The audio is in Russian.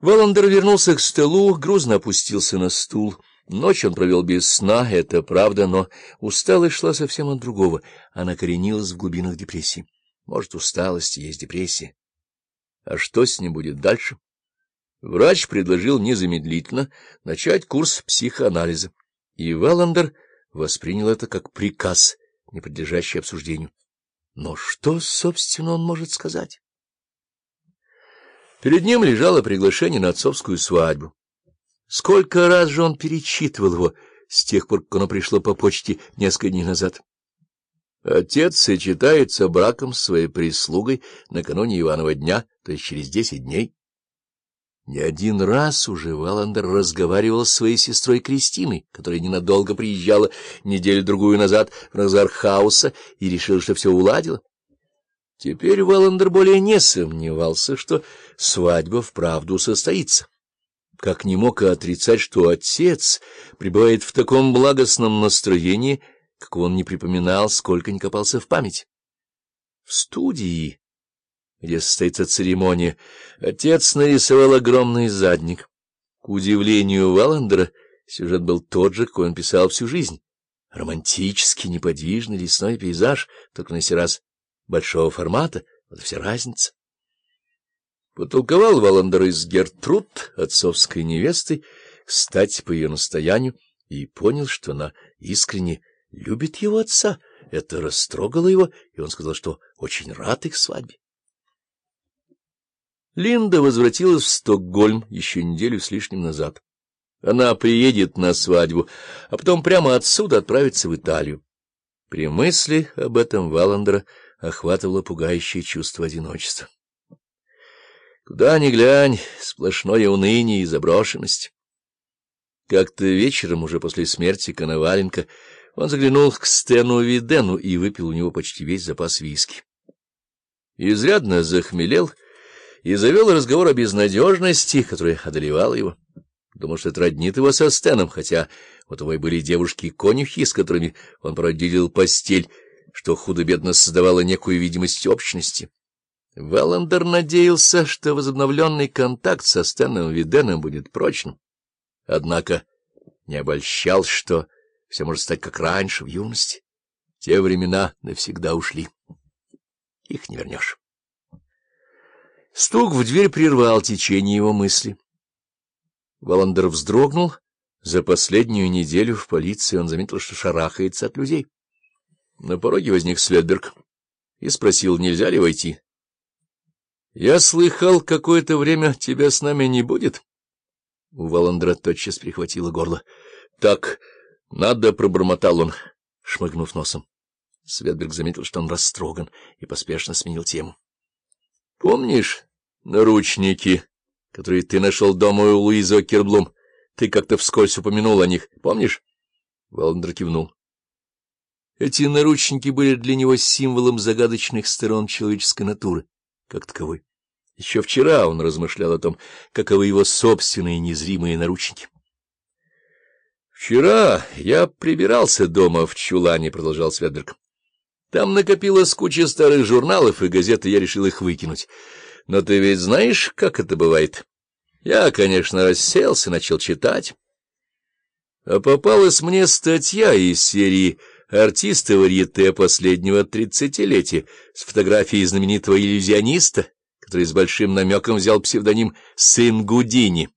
Валандер вернулся к столу, грузно опустился на стул. Ночь он провел без сна, это правда, но усталость шла совсем от другого. Она коренилась в глубинах депрессии. Может, усталость и есть депрессия. А что с ним будет дальше? Врач предложил незамедлительно начать курс психоанализа, и Валандер воспринял это как приказ, не подлежащий обсуждению. Но что, собственно, он может сказать? Перед ним лежало приглашение на отцовскую свадьбу. Сколько раз же он перечитывал его с тех пор, как оно пришло по почте несколько дней назад. Отец сочетается браком с своей прислугой накануне Иванова дня, то есть через десять дней. Не один раз уже Валандер разговаривал с своей сестрой Кристиной, которая ненадолго приезжала неделю-другую назад в Назархауса и решил, что все уладило. Теперь Валандер более не сомневался, что свадьба вправду состоится. Как не мог и отрицать, что отец пребывает в таком благостном настроении, как он не припоминал, сколько не копался в память. В студии, где состоится церемония, отец нарисовал огромный задник. К удивлению Валандера, сюжет был тот же, какой он писал всю жизнь. Романтический, неподвижный лесной пейзаж, только на сей раз большого формата, вот вся разница. Потолковал Валандер из Гертруд, отцовской невестой, кстати, по ее настоянию, и понял, что она искренне любит его отца. Это растрогало его, и он сказал, что очень рад их свадьбе. Линда возвратилась в Стокгольм еще неделю с лишним назад. Она приедет на свадьбу, а потом прямо отсюда отправится в Италию. При мысли об этом Валандера охватывало пугающее чувство одиночества. Куда ни глянь, сплошное уныние и заброшенность. Как-то вечером, уже после смерти Коноваленко, он заглянул к Стэну Видену и выпил у него почти весь запас виски. Изрядно захмелел и завел разговор о безнадежности, которая одолевала его. Думал, что это роднит его со Стэном, хотя у того и были девушки-конюхи, с которыми он порой постель, что худо-бедно создавало некую видимость общности. Валандер надеялся, что возобновленный контакт со Стэном Виденом будет прочным. Однако не обольщал, что все может стать как раньше, в юности. Те времена навсегда ушли. Их не вернешь. Стук в дверь прервал течение его мысли. Валандер вздрогнул. За последнюю неделю в полиции он заметил, что шарахается от людей. На пороге возник Светберг и спросил, нельзя ли войти. — Я слыхал, какое-то время тебя с нами не будет. У Валандра тотчас прихватило горло. — Так, надо, — пробормотал он, шмыгнув носом. Светберг заметил, что он растроган, и поспешно сменил тему. — Помнишь наручники, которые ты нашел дома у Луизы Керблум? Ты как-то вскользь упомянул о них, помнишь? Валандер кивнул. Эти наручники были для него символом загадочных сторон человеческой натуры, как таковой. Еще вчера он размышлял о том, каковы его собственные незримые наручники. «Вчера я прибирался дома в чулане», — продолжал Светберг. «Там накопилась куча старых журналов и газет, и я решил их выкинуть. Но ты ведь знаешь, как это бывает? Я, конечно, расселся, начал читать. А попалась мне статья из серии артиста варьете последнего тридцатилетия с фотографией знаменитого иллюзиониста, который с большим намеком взял псевдоним «Сын Гудини».